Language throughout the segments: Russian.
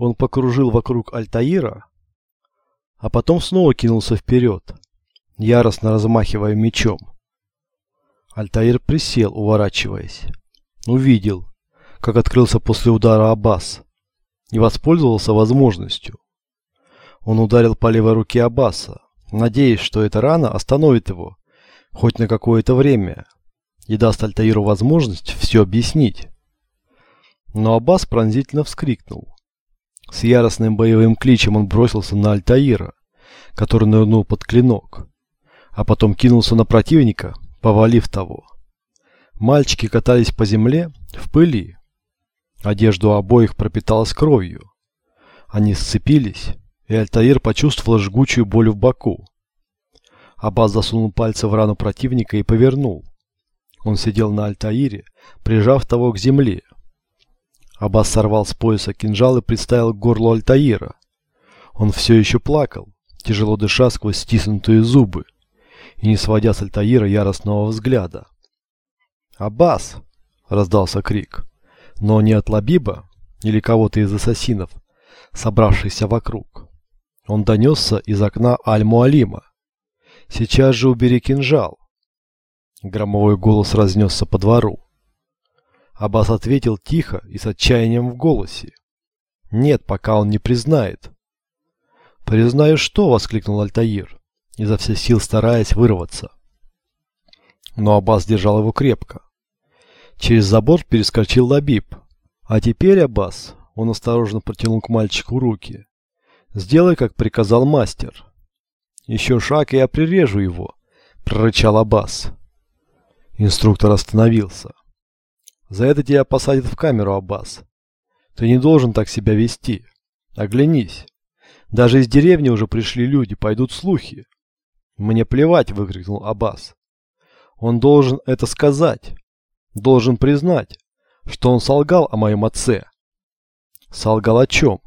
Он покружил вокруг Альтаира, а потом снова кинулся вперед, яростно размахивая мечом. Альтаир присел, уворачиваясь. Увидел, как открылся после удара Аббас, и воспользовался возможностью. Он ударил по левой руке Аббаса, надеясь, что эта рана остановит его, хоть на какое-то время, и даст Альтаиру возможность все объяснить. Но Аббас пронзительно вскрикнул. С яростным боевым кличем он бросился на Альтаира, который нырнул под клинок, а потом кинулся на противника, повалив того. Мальчики катались по земле в пыли. Одежду обоих пропиталась кровью. Они сцепились, и Альтаир почувствовал жгучую боль в боку. Аббас засунул пальцы в рану противника и повернул. Он сидел на Альтаире, прижав того к земле. Аббас сорвал с пояса кинжал и приставил к горлу Альтаира. Он все еще плакал, тяжело дыша сквозь стиснутые зубы и не сводя с Альтаира яростного взгляда. «Аббас!» — раздался крик. Но не от Лабиба или кого-то из ассасинов, собравшихся вокруг. Он донесся из окна Аль-Муалима. «Сейчас же убери кинжал!» Громовой голос разнесся по двору. Аббас ответил тихо и с отчаянием в голосе. «Нет, пока он не признает». «Признаю что?» — воскликнул Альтаир изо всех сил стараясь вырваться. Но Аббас держал его крепко. Через забор перескочил Лабиб. А теперь, Аббас, он осторожно протянул к мальчику руки. Сделай, как приказал мастер. Еще шаг, и я прирежу его, прорычал Аббас. Инструктор остановился. За это тебя посадят в камеру, Аббас. Ты не должен так себя вести. Оглянись. Даже из деревни уже пришли люди, пойдут слухи. «Мне плевать!» – выкрикнул Аббас. «Он должен это сказать. Должен признать, что он солгал о моем отце». «Солгал о чем?»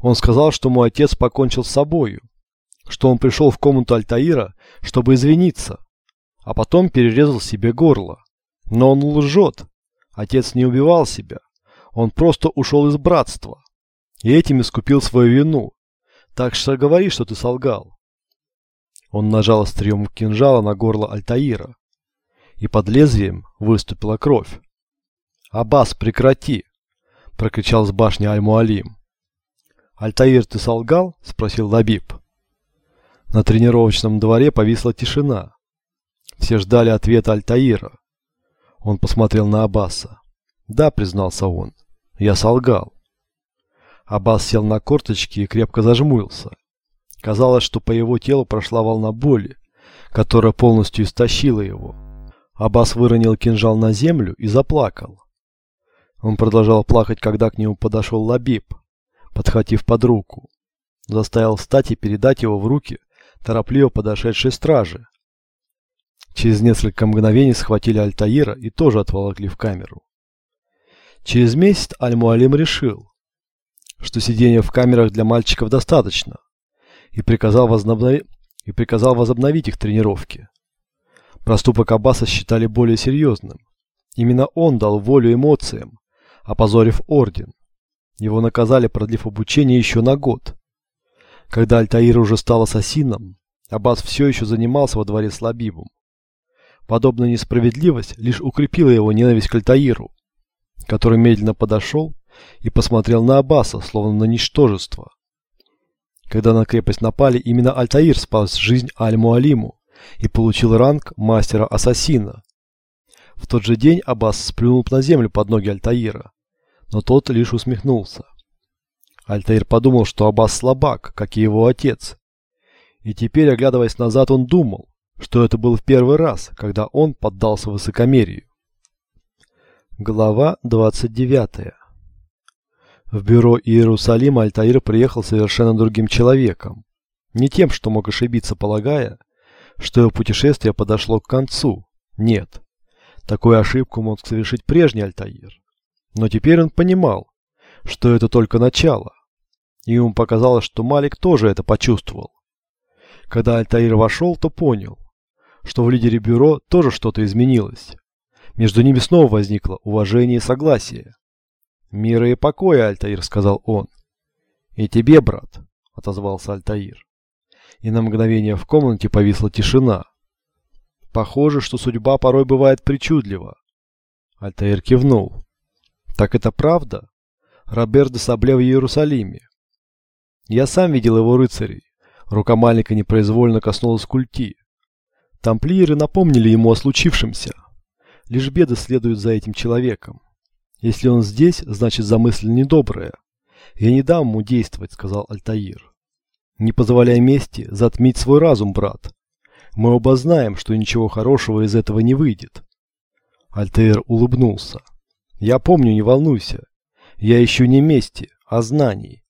«Он сказал, что мой отец покончил с собою, что он пришел в комнату Альтаира, чтобы извиниться, а потом перерезал себе горло. Но он лжет. Отец не убивал себя. Он просто ушел из братства. И этим искупил свою вину. Так что говори, что ты солгал. Он нажал острием кинжала на горло Альтаира, и под лезвием выступила кровь. «Аббас, прекрати!» – прокричал с башни Аль-Муалим. «Альтаир, ты солгал?» – спросил Лабиб. На тренировочном дворе повисла тишина. Все ждали ответа Альтаира. Он посмотрел на Аббаса. «Да», – признался он, – «я солгал». Аббас сел на корточки и крепко зажмурился. Казалось, что по его телу прошла волна боли, которая полностью истощила его. Аббас выронил кинжал на землю и заплакал. Он продолжал плакать, когда к нему подошел Лабиб, подхватив под руку. Заставил встать и передать его в руки торопливо подошедшей стражи. Через несколько мгновений схватили Альтаира и тоже отволокли в камеру. Через месяц Аль-Муалим решил, что сидения в камерах для мальчиков достаточно, и приказал, возобнови... и приказал возобновить их тренировки. Проступок Аббаса считали более серьезным. Именно он дал волю эмоциям, опозорив орден. Его наказали, продлив обучение еще на год. Когда Альтаир уже стал ассасином, Аббас все еще занимался во дворе с Лабибом. Подобная несправедливость лишь укрепила его ненависть к Альтаиру, который медленно подошел и посмотрел на Аббаса, словно на ничтожество. Когда на крепость напали, именно Альтаир спас жизнь Аль-Муалиму и получил ранг мастера-ассасина. В тот же день Аббас сплюнул на землю под ноги Альтаира, но тот лишь усмехнулся. Альтаир подумал, что Аббас слабак, как и его отец. И теперь, оглядываясь назад, он думал, что это был в первый раз, когда он поддался высокомерию. Глава 29 в бюро Иерусалима Альтаир приехал совершенно другим человеком. Не тем, что мог ошибиться, полагая, что его путешествие подошло к концу. Нет. Такую ошибку мог совершить прежний Альтаир. Но теперь он понимал, что это только начало. И ему показалось, что Малик тоже это почувствовал. Когда Альтаир вошел, то понял, что в лидере бюро тоже что-то изменилось. Между ними снова возникло уважение и согласие. «Мира и покоя, Альтаир», — сказал он. И тебе, брат, отозвался Альтаир. И на мгновение в комнате повисла тишина. Похоже, что судьба порой бывает причудлива. Альтаир кивнул. Так это правда? Робер де Сабле в Иерусалиме. Я сам видел его рыцарей. Рука маленько непроизвольно коснулась культи. Тамплиеры напомнили ему о случившемся. Лишь беды следуют за этим человеком. Если он здесь, значит замыслил недоброе. Я не дам ему действовать, сказал Альтаир. Не позволяй мести затмить свой разум, брат. Мы оба знаем, что ничего хорошего из этого не выйдет. Альтаир улыбнулся. Я помню, не волнуйся. Я ищу не мести, а знаний.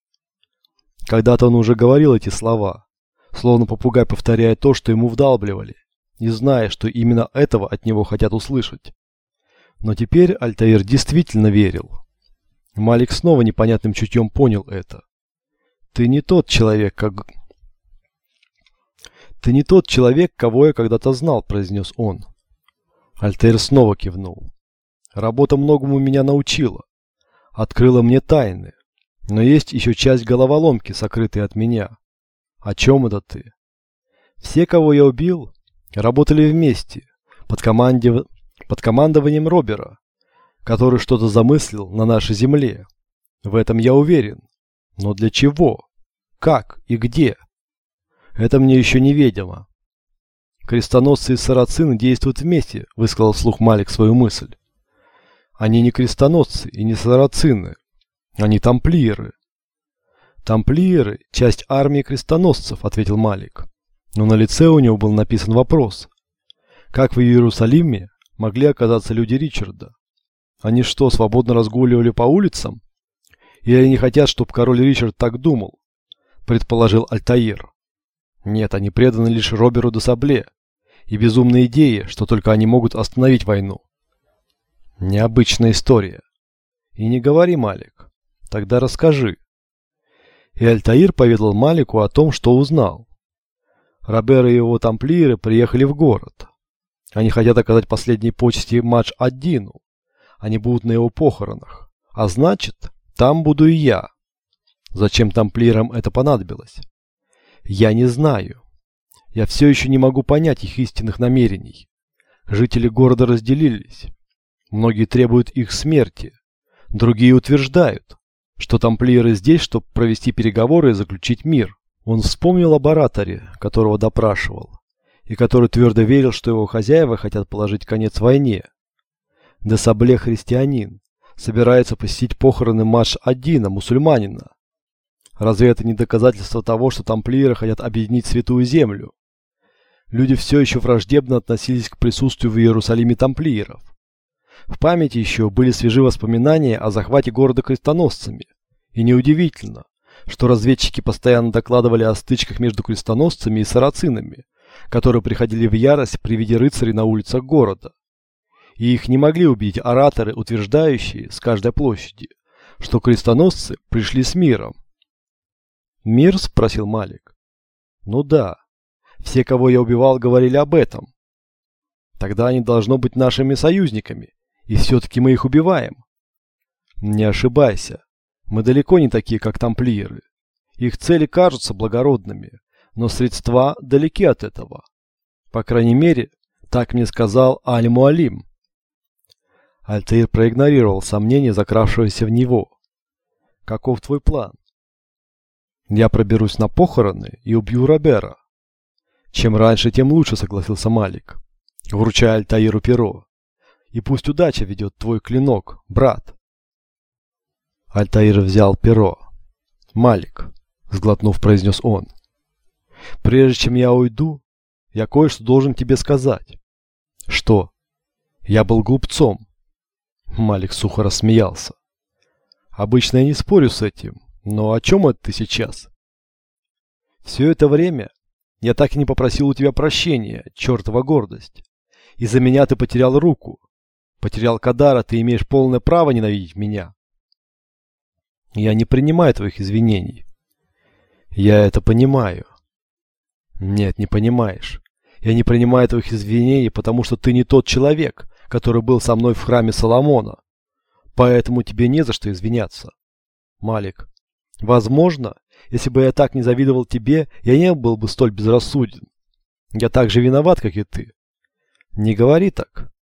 Когда-то он уже говорил эти слова, словно попугай повторяя то, что ему вдалбливали, не зная, что именно этого от него хотят услышать. Но теперь Альтаир действительно верил. Малик снова непонятным чутьем понял это. Ты не тот человек, как... Ты не тот человек, кого я когда-то знал, произнес он. Альтаир снова кивнул. Работа многому меня научила. Открыла мне тайны. Но есть еще часть головоломки, сокрытой от меня. О чем это ты? Все, кого я убил, работали вместе, под, команде... под командованием Робера, который что-то замыслил на нашей земле. В этом я уверен. Но для чего? Как и где? Это мне еще неведомо. Крестоносцы и сарацины действуют вместе, высказал вслух Малик свою мысль. Они не крестоносцы и не сарацины, они тамплиеры. Тамплиеры – часть армии крестоносцев, ответил Малик. Но на лице у него был написан вопрос. Как в Иерусалиме могли оказаться люди Ричарда? Они что, свободно разгуливали по улицам? Или они хотят, чтобы король Ричард так думал? Предположил Альтаир. Нет, они преданы лишь Роберу де Сабле. И безумной идее, что только они могут остановить войну. Необычная история. И не говори, Малик. Тогда расскажи. И Альтаир поведал Малику о том, что узнал. Робер и его тамплиеры приехали в город. Они хотят оказать последние почести матч Аддину. Они будут на его похоронах. А значит, там буду и я. Зачем тамплиерам это понадобилось? Я не знаю. Я все еще не могу понять их истинных намерений. Жители города разделились. Многие требуют их смерти. Другие утверждают, что тамплиеры здесь, чтобы провести переговоры и заключить мир. Он вспомнил об ораторе, которого допрашивал, и который твердо верил, что его хозяева хотят положить конец войне. Десабле христианин, собирается посетить похороны Маш-Аддина, мусульманина. Разве это не доказательство того, что тамплиеры хотят объединить Святую Землю? Люди все еще враждебно относились к присутствию в Иерусалиме тамплиеров. В памяти еще были свежи воспоминания о захвате города крестоносцами. И неудивительно, что разведчики постоянно докладывали о стычках между крестоносцами и сарацинами, которые приходили в ярость при виде рыцарей на улицах города. И их не могли убить ораторы, утверждающие с каждой площади, что крестоносцы пришли с миром. «Мир?» – спросил Малик. «Ну да. Все, кого я убивал, говорили об этом. Тогда они должно быть нашими союзниками, и все-таки мы их убиваем. Не ошибайся. Мы далеко не такие, как тамплиеры. Их цели кажутся благородными, но средства далеки от этого. По крайней мере, так мне сказал Аль-Муалим. Альтаир проигнорировал сомнение, закравшегося в него. Каков твой план? Я проберусь на похороны и убью Робера. Чем раньше, тем лучше, согласился Малик, вручая Альтаиру перо. И пусть удача ведет твой клинок, брат. Альтаир взял перо. Малик, сглотнув, произнес он. Прежде чем я уйду, я кое-что должен тебе сказать. Что? Я был глупцом. Малик сухо рассмеялся. Обычно я не спорю с этим, но о чем это ты сейчас? Все это время я так и не попросил у тебя прощения, чертова гордость. Из-за меня ты потерял руку, Потерял Кадара, ты имеешь полное право ненавидеть меня. Я не принимаю твоих извинений. Я это понимаю. Нет, не понимаешь. Я не принимаю твоих извинений, потому что ты не тот человек, который был со мной в храме Соломона. Поэтому тебе не за что извиняться. Малик, возможно, Если бы я так не завидовал тебе, я не был бы столь безрассуден. Я так же виноват, как и ты. Не говори так.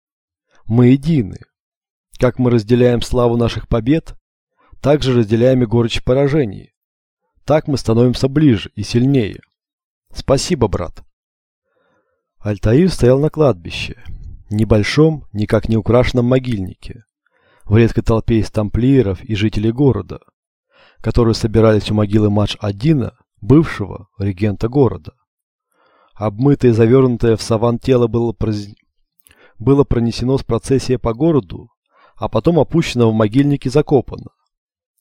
Мы едины. Как мы разделяем славу наших побед, так же разделяем и горечь поражений. Так мы становимся ближе и сильнее. Спасибо, брат. Альтаир стоял на кладбище, небольшом, никак не украшенном могильнике, в редкой толпе из тамплиеров и жителей города, которые собирались у могилы Мадж-Адина, бывшего регента города. Обмытое и завернутое в саван тело было, произ... было пронесено с процессией по городу, а потом опущено в могильник и закопано.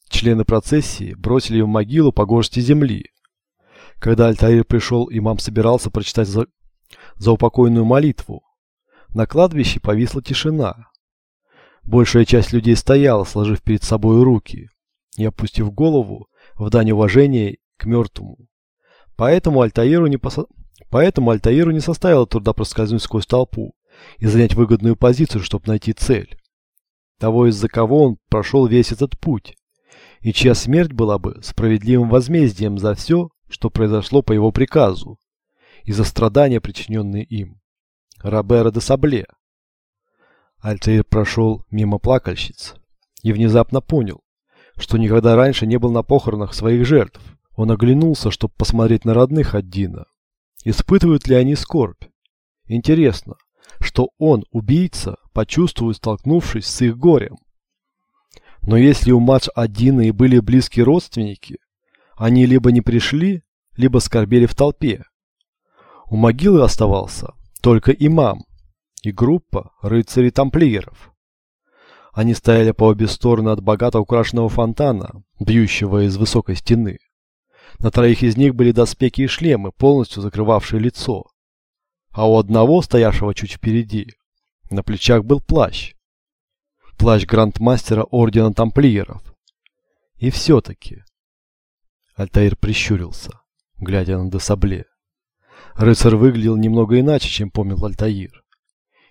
Члены процессии бросили в могилу по горсти земли. Когда Альтаир пришел, имам собирался прочитать за, за упокойную молитву. На кладбище повисла тишина. Большая часть людей стояла, сложив перед собой руки и опустив голову в дань уважения к мертвому. Поэтому Альтаиру не, посо... Поэтому Альтаиру не составило труда проскользнуть сквозь толпу и занять выгодную позицию, чтобы найти цель. Того, из-за кого он прошел весь этот путь, и чья смерть была бы справедливым возмездием за все, что произошло по его приказу, и за страдания, причиненные им. Робера де Сабле. Альтаир прошел мимо плакальщиц и внезапно понял, что никогда раньше не был на похоронах своих жертв. Он оглянулся, чтобы посмотреть на родных от Дина. Испытывают ли они скорбь? Интересно, что он, убийца, почувствует, столкнувшись с их горем. Но если у Мадж Адина и были близкие родственники, они либо не пришли, либо скорбели в толпе. У могилы оставался только имам и группа рыцарей-тамплиеров. Они стояли по обе стороны от богато украшенного фонтана, бьющего из высокой стены. На троих из них были доспехи и шлемы, полностью закрывавшие лицо. А у одного, стоявшего чуть впереди, на плечах был плащ. Плащ грандмастера Ордена Тамплиеров. И все-таки... Альтаир прищурился, глядя на Десабле. Рыцарь выглядел немного иначе, чем помнил Альтаир.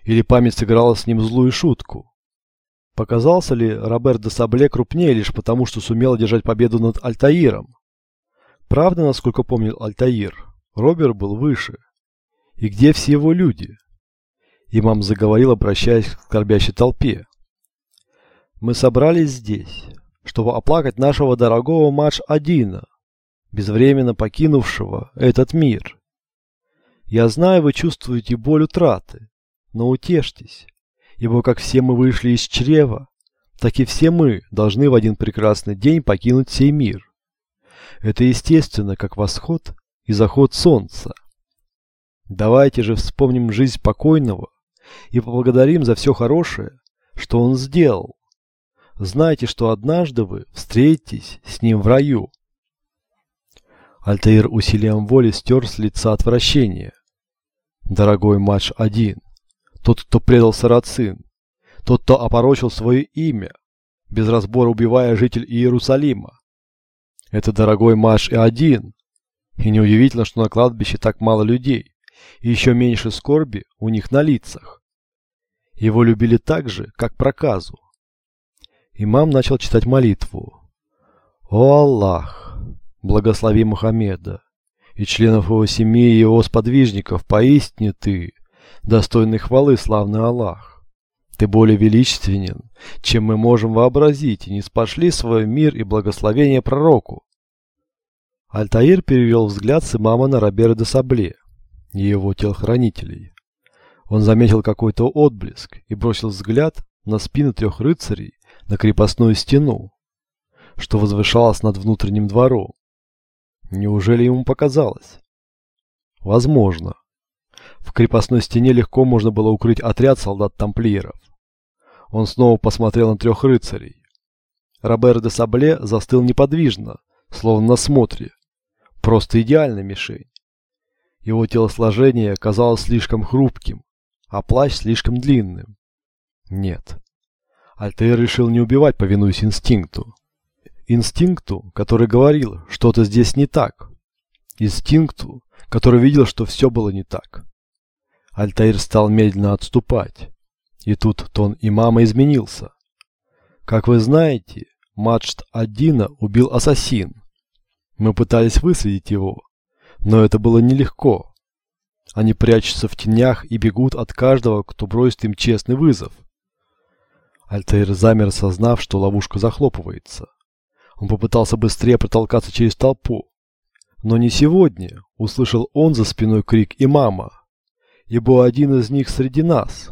Или память сыграла с ним злую шутку. Показался ли Роберт де Сабле крупнее лишь потому, что сумел одержать победу над Альтаиром? Правда, насколько помнил Альтаир, Роберт был выше. И где все его люди? Имам заговорил, обращаясь к скорбящей толпе. Мы собрались здесь, чтобы оплакать нашего дорогого Мадж Адина, безвременно покинувшего этот мир. Я знаю, вы чувствуете боль утраты, но утешьтесь, ибо как все мы вышли из чрева, так и все мы должны в один прекрасный день покинуть сей мир. Это естественно, как восход и заход солнца. Давайте же вспомним жизнь покойного и поблагодарим за все хорошее, что он сделал. Знайте, что однажды вы встретитесь с ним в раю. Альтаир усилием воли стер с лица отвращение. Дорогой матч один, тот, кто предал Сарацин, тот, кто опорочил свое имя, без разбора убивая житель Иерусалима. Это дорогой Маш и один. И неудивительно, что на кладбище так мало людей, и еще меньше скорби у них на лицах. Его любили так же, как проказу. Имам начал читать молитву. «О Аллах, благослови Мухаммеда и членов его семьи и его сподвижников, поистине ты, достойный хвалы, славный Аллах. Ты более величественен, чем мы можем вообразить, и не спошли свой мир и благословение пророку. Альтаир перевел взгляд с имама на Робера де Сабле и его телохранителей. Он заметил какой-то отблеск и бросил взгляд на спины трех рыцарей на крепостную стену, что возвышалась над внутренним двором. Неужели ему показалось? Возможно. В крепостной стене легко можно было укрыть отряд солдат-тамплиеров. Он снова посмотрел на трех рыцарей. Робер де Сабле застыл неподвижно, словно на смотре. Просто идеальная мишень. Его телосложение казалось слишком хрупким, а плащ слишком длинным. Нет. Альтер решил не убивать, повинуясь инстинкту. Инстинкту, который говорил, что-то здесь не так. Инстинкту, который видел, что все было не так. Альтаир стал медленно отступать. И тут тон имама изменился. Как вы знаете, Маджд Аддина убил ассасин. Мы пытались выследить его, но это было нелегко. Они прячутся в тенях и бегут от каждого, кто бросит им честный вызов. Альтаир замер, осознав, что ловушка захлопывается. Он попытался быстрее протолкаться через толпу. Но не сегодня, услышал он за спиной крик имама. Ибо один из них среди нас.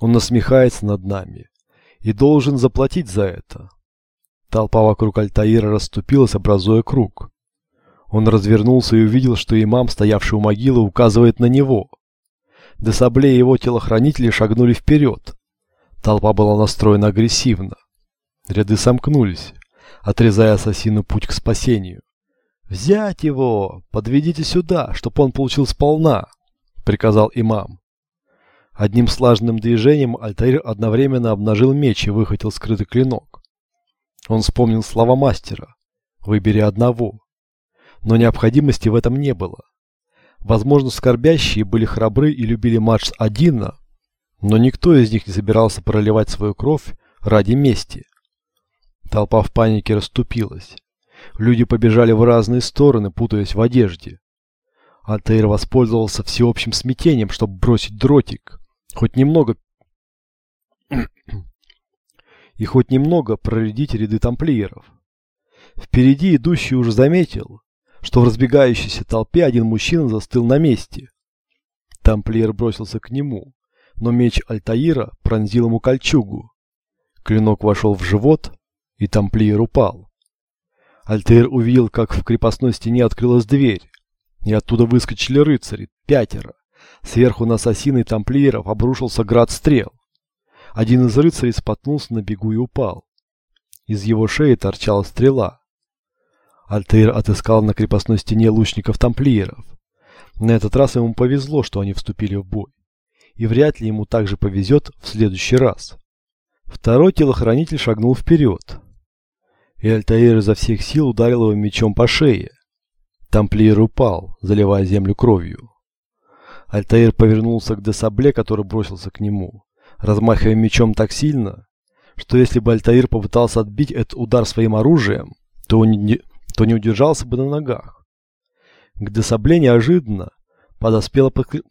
Он насмехается над нами и должен заплатить за это. Толпа вокруг Альтаира расступилась, образуя круг. Он развернулся и увидел, что имам, стоявший у могилы, указывает на него. Десабле и его телохранители шагнули вперед. Толпа была настроена агрессивно. Ряды сомкнулись, отрезая ассасину путь к спасению. «Взять его! Подведите сюда, чтоб он получил сполна!» — приказал имам. Одним слаженным движением Альтаир одновременно обнажил меч и выхватил скрытый клинок. Он вспомнил слова мастера «Выбери одного». Но необходимости в этом не было. Возможно, скорбящие были храбры и любили матч Адина, но никто из них не собирался проливать свою кровь ради мести. Толпа в панике расступилась. Люди побежали в разные стороны, путаясь в одежде. Альтаир воспользовался всеобщим смятением, чтобы бросить дротик. Хоть немного... и хоть немного проредить ряды тамплиеров. Впереди идущий уже заметил, что в разбегающейся толпе один мужчина застыл на месте. Тамплиер бросился к нему, но меч Альтаира пронзил ему кольчугу. Клинок вошел в живот, и тамплиер упал. Альтаир увидел, как в крепостной стене открылась дверь, и оттуда выскочили рыцари, пятеро. Сверху на ассасины тамплиеров обрушился град стрел. Один из рыцарей споткнулся на бегу и упал. Из его шеи торчала стрела. Альтаир отыскал на крепостной стене лучников тамплиеров. На этот раз ему повезло, что они вступили в бой. И вряд ли ему также повезет в следующий раз. Второй телохранитель шагнул вперед. И Альтаир изо всех сил ударил его мечом по шее. Тамплиер упал, заливая землю кровью. Альтаир повернулся к Десабле, который бросился к нему, размахивая мечом так сильно, что если бы Альтаир попытался отбить этот удар своим оружием, то не, то не удержался бы на ногах. К Десабле неожиданно подоспело, подкреп...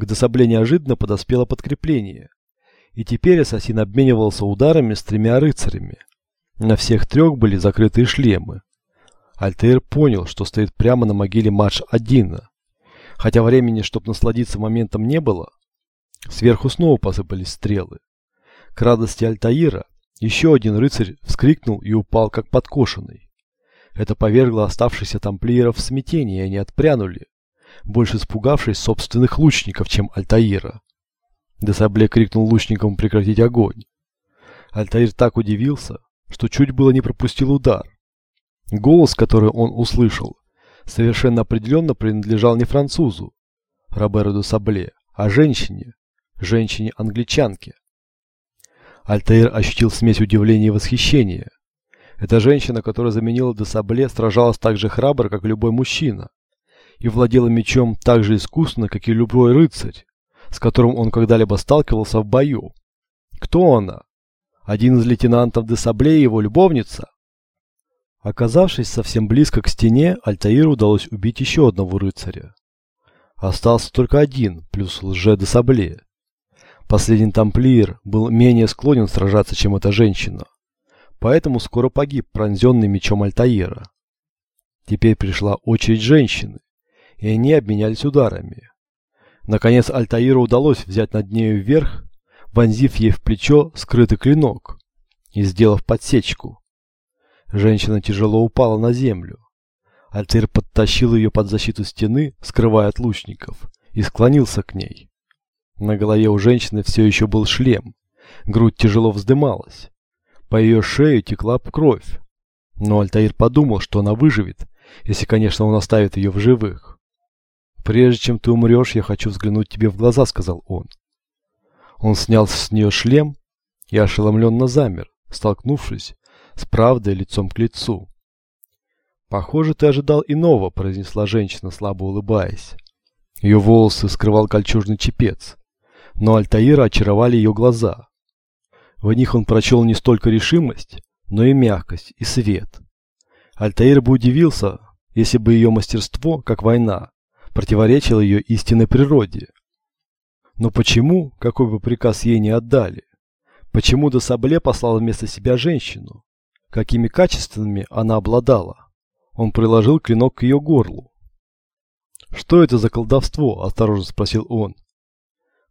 к Десабле неожиданно подоспело подкрепление, и теперь ассасин обменивался ударами с тремя рыцарями. На всех трех были закрытые шлемы. Альтаир понял, что стоит прямо на могиле Мадж Адина. Хотя времени, чтобы насладиться моментом, не было, сверху снова посыпались стрелы. К радости Альтаира еще один рыцарь вскрикнул и упал как подкошенный. Это повергло оставшихся тамплиеров в смятение, и они отпрянули, больше испугавшись собственных лучников, чем Альтаира. Десабле крикнул лучникам прекратить огонь. Альтаир так удивился, что чуть было не пропустил удар. Голос, который он услышал, совершенно определенно принадлежал не французу, Роберу де Сабле, а женщине, женщине-англичанке. Альтаир ощутил смесь удивления и восхищения. Эта женщина, которая заменила де Сабле, сражалась так же храбро, как любой мужчина, и владела мечом так же искусно, как и любой рыцарь, с которым он когда-либо сталкивался в бою. Кто она? Один из лейтенантов де Сабле его любовница? Оказавшись совсем близко к стене, Альтаиру удалось убить еще одного рыцаря. Остался только один, плюс лже де Сабле. Последний тамплиер был менее склонен сражаться, чем эта женщина. Поэтому скоро погиб, пронзенный мечом Альтаира. Теперь пришла очередь женщины, и они обменялись ударами. Наконец Альтаиру удалось взять над нею вверх, вонзив ей в плечо скрытый клинок и сделав подсечку. Женщина тяжело упала на землю. Альтер подтащил ее под защиту стены, скрывая от лучников, и склонился к ней. На голове у женщины все еще был шлем. Грудь тяжело вздымалась. По ее шее текла кровь. Но Альтаир подумал, что она выживет, если, конечно, он оставит ее в живых. «Прежде чем ты умрешь, я хочу взглянуть тебе в глаза», — сказал он. Он снял с нее шлем и ошеломленно замер, столкнувшись с правдой лицом к лицу. «Похоже, ты ожидал иного», — произнесла женщина, слабо улыбаясь. Ее волосы скрывал кольчужный чепец, но Альтаира очаровали ее глаза. В них он прочел не столько решимость, но и мягкость и свет. Альтаир бы удивился, если бы ее мастерство, как война, противоречило ее истинной природе. Но почему, какой бы приказ ей не отдали? Почему Досабле послал вместо себя женщину? Какими качествами она обладала? Он приложил клинок к ее горлу. «Что это за колдовство?» – осторожно спросил он.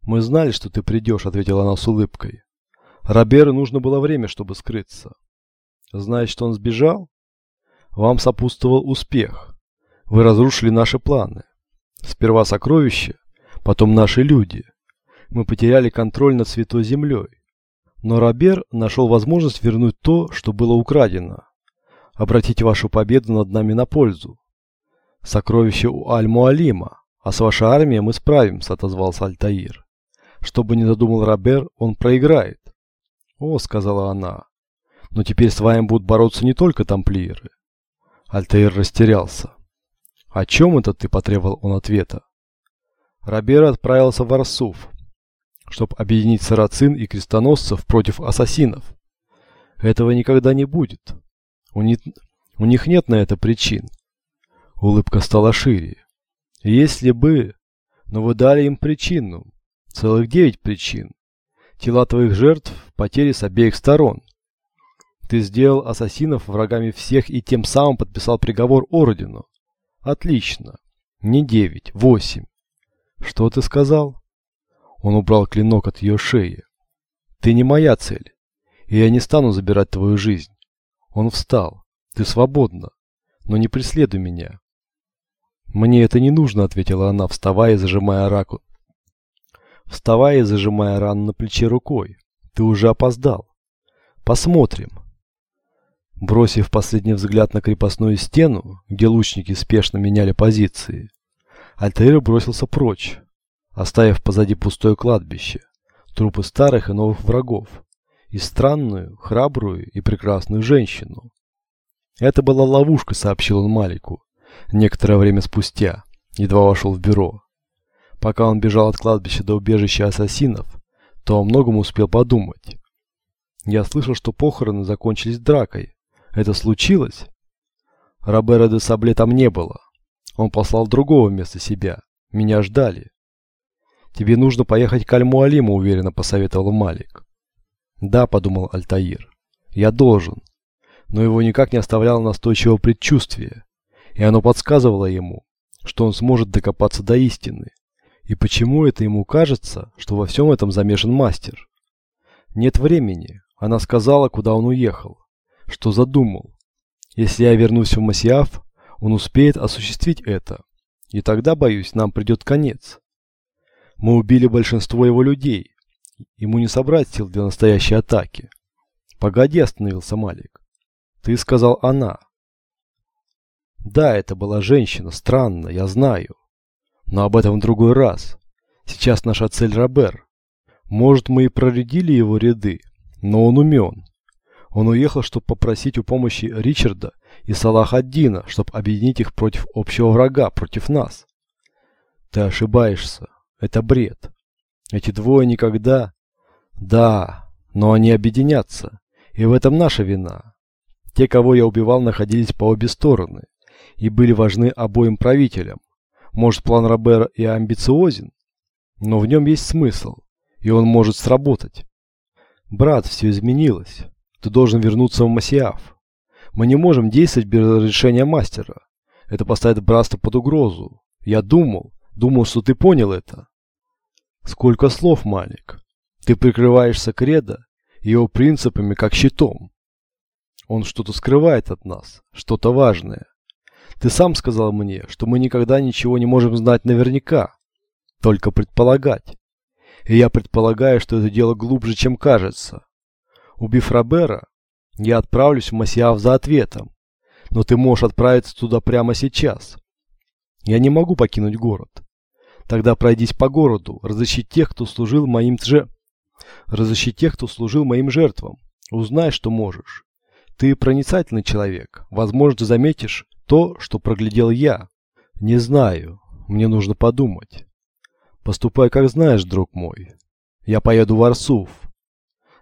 «Мы знали, что ты придешь», – ответила она с улыбкой. «Роберу нужно было время, чтобы скрыться. Что он сбежал? Вам сопутствовал успех. Вы разрушили наши планы. Сперва сокровища, потом наши люди. Мы потеряли контроль над Святой Землей. Но Робер нашел возможность вернуть то, что было украдено. Обратить вашу победу над нами на пользу. Сокровище у Аль-Муалима, а с вашей армией мы справимся, отозвался Альтаир. Что бы ни задумал Робер, он проиграет. О, сказала она, но теперь с вами будут бороться не только тамплиеры. Альтаир растерялся. «О чем это ты?» – потребовал он ответа. Робер отправился в Арсуф, чтобы объединить сарацин и крестоносцев против ассасинов. Этого никогда не будет. У, них, у них нет на это причин. Улыбка стала шире. Если бы... Но вы дали им причину. Целых девять причин. Тела твоих жертв – потери с обеих сторон. Ты сделал ассасинов врагами всех и тем самым подписал приговор ордену. Отлично. Не девять, восемь. Что ты сказал? Он убрал клинок от ее шеи. Ты не моя цель, и я не стану забирать твою жизнь. Он встал. Ты свободна, но не преследуй меня. Мне это не нужно, ответила она, вставая и зажимая раку. Вставая и зажимая рану на плече рукой. Ты уже опоздал. Посмотрим. Бросив последний взгляд на крепостную стену, где лучники спешно меняли позиции, Альтаир бросился прочь, оставив позади пустое кладбище, трупы старых и новых врагов, и странную, храбрую и прекрасную женщину. Это была ловушка, сообщил он Малику, некоторое время спустя, едва вошел в бюро. Пока он бежал от кладбища до убежища ассасинов, то о многом успел подумать. Я слышал, что похороны закончились дракой, это случилось? Робера де Сабле там не было. Он послал другого вместо себя. Меня ждали. Тебе нужно поехать к Аль-Муалиму, уверенно посоветовал Малик. Да, подумал Альтаир. Я должен. Но его никак не оставляло настойчивого предчувствия. И оно подсказывало ему, что он сможет докопаться до истины. И почему это ему кажется, что во всем этом замешан мастер? Нет времени. Она сказала, куда он уехал что задумал. Если я вернусь в Масиаф, он успеет осуществить это. И тогда, боюсь, нам придет конец. Мы убили большинство его людей. Ему не собрать сил для настоящей атаки. Погоди, остановился Малик. Ты сказал она. Да, это была женщина, странно, я знаю. Но об этом в другой раз. Сейчас наша цель Робер. Может, мы и проредили его ряды, но он умен. Он уехал, чтобы попросить у помощи Ричарда и Салах-ад-Дина, чтобы объединить их против общего врага, против нас. Ты ошибаешься. Это бред. Эти двое никогда... Да, но они объединятся. И в этом наша вина. Те, кого я убивал, находились по обе стороны и были важны обоим правителям. Может, план Робера и амбициозен, но в нем есть смысл, и он может сработать. Брат, все изменилось. Ты должен вернуться в Масиаф. Мы не можем действовать без разрешения мастера. Это поставит братство под угрозу. Я думал, думал, что ты понял это. Сколько слов, Малик. Ты прикрываешься кредо его принципами как щитом. Он что-то скрывает от нас, что-то важное. Ты сам сказал мне, что мы никогда ничего не можем знать наверняка, только предполагать. И я предполагаю, что это дело глубже, чем кажется. Убив Робера, я отправлюсь в Масиав за ответом. Но ты можешь отправиться туда прямо сейчас. Я не могу покинуть город. Тогда пройдись по городу, разыщи тех, кто служил моим дже... Разыщи тех, кто служил моим жертвам. Узнай, что можешь. Ты проницательный человек. Возможно, заметишь то, что проглядел я. Не знаю. Мне нужно подумать. Поступай, как знаешь, друг мой. Я поеду в Арсуф.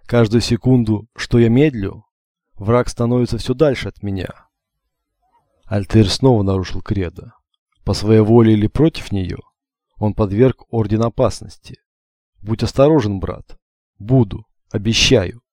Каждую секунду, что я медлю, враг становится все дальше от меня. Альтер снова нарушил кредо. По своей воле или против нее, он подверг орден опасности. Будь осторожен, брат. Буду, обещаю.